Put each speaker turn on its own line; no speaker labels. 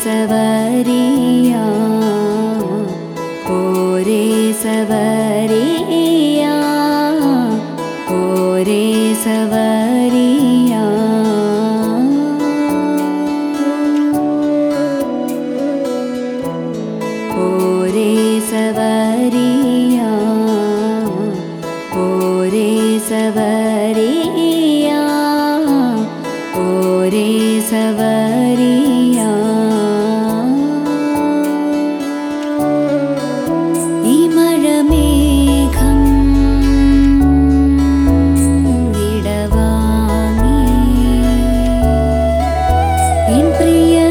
सवरिया सवरारोोोोोरे सवरया ोोोोोरे सवर्याोरे सवर्या सवरिया रे सवरिया। प्रिय